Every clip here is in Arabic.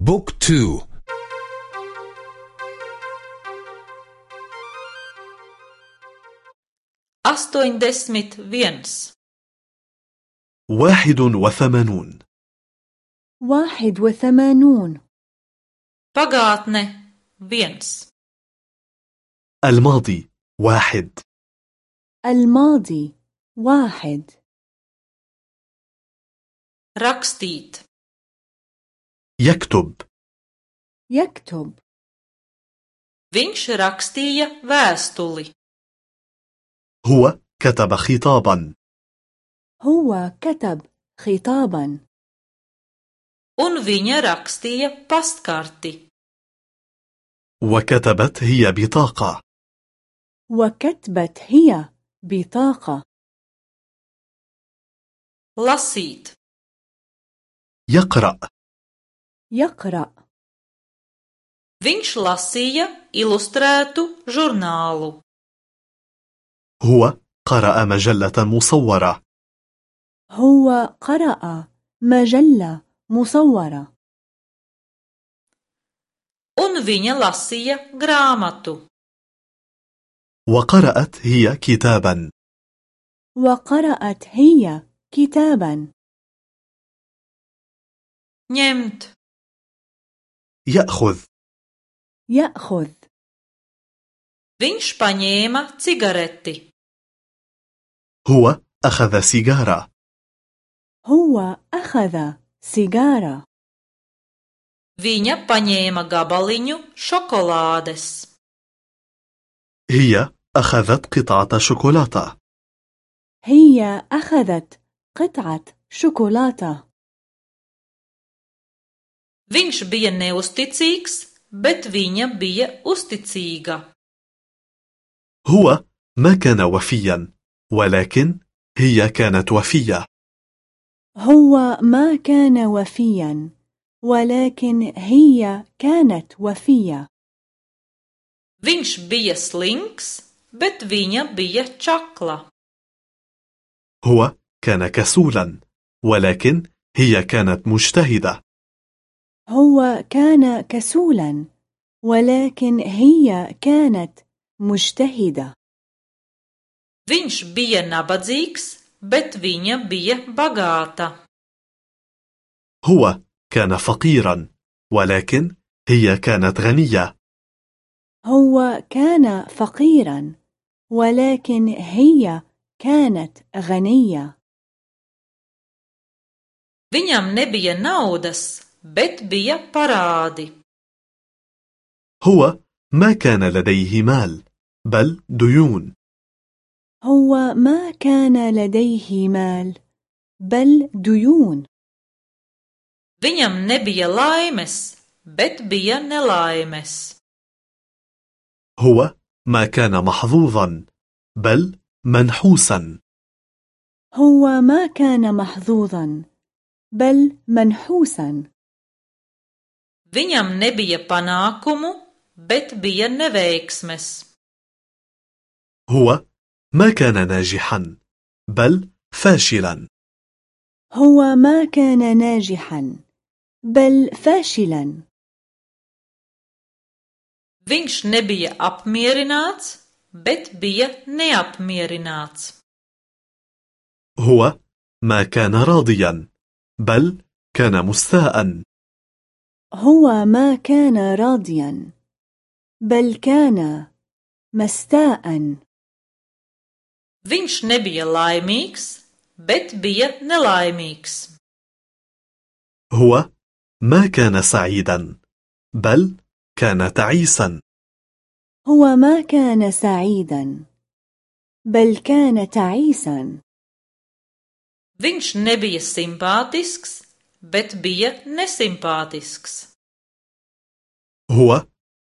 بوك تو. أستوين دسمت فينس. واحد وثمانون. واحد وثمانون. pagātne viens الماضي واحد. الماضي واحد. rakstīt يكتب. يكتب. Viņš rakstīja vēstuli. هو كتب خطابا. هو كتب خطابا. Un viņa rakstīja pastkarti. وكتبت هي بطاقة. وكتبت هي بطاقة. Lasīt. يقرأ. يقرأ. Viņš lasīja ilustrētu žurnālu. هو قرأ مجلة مصورة. هو قرأ مجلة مصورة. Un viņa lasīja grāmatu. وقرأت هي كتابا. وقرأت هي كتابا. Ņemt. يأخذ. يأخذ. Viņš paņēma cigareti. هو أخذ سيجارة. هو أخذ سيجارة. Viņa paņēma gabaliņu šokolādes. هي أخذت قطعة شوكولاتة. هي أخذت قطعة شوكولاتة. Viņš bija neusticīgs bet viņa bija uzticīga. هو ما كان وفيا ولكن هي كانت وفية هو ما كان وفيا ولكن هي كانت وفية viņš bija slinks bet viņa bija čakla. هو كان كسولا ولكن هي كانت مجتهدة هو كان كسولا ولكن هي كانت مجتهدة. Viņš bija nabadzīgs bet viņa bija bagāta. هو كان فقيرا ولكن هي كانت غنية. هو كان فقيرا ولكن هي كانت غنية. Viņam nebija naudas. Bet bija parādi. هو ما كان لديه مال بل ديون. هو ما كان لديه مال بل ديون. Viņam nebija laimes bet bija nelaimes. هو ما كان محظوظا بل منحوسا. هو ما كان محظوظا بل منحوسا. Viņam nebija panākumu bet bija neveiksmes هو ما كان ناجحا بل فاشلا هو ما كان ناجحا بل فاشلا viņš nebija apmierināts bet bija neapmierināts هو ما كان راضيا بل كان مستاء هو ما كان راضيا بل كان مستاء. Viņš nebija laimīgs bet bija nelaimīgs. هو ما كان سعيدا بل كان تعيسا. هو ما كان سعيدا بل كان تعيسا. Viņš nebija simpātisks bet bija nesimpātisks. هو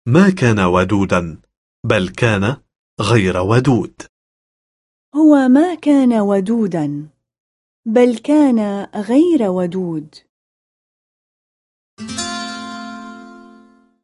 ما كان ودودا بل كان غير ودود. هو ما كان ودودا بل كان غير ودود.